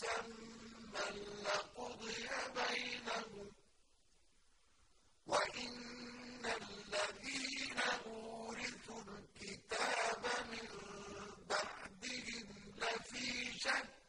مسمى لقضي بينهم وإن الذين أورثوا الكتاب من بعدهم لفي شك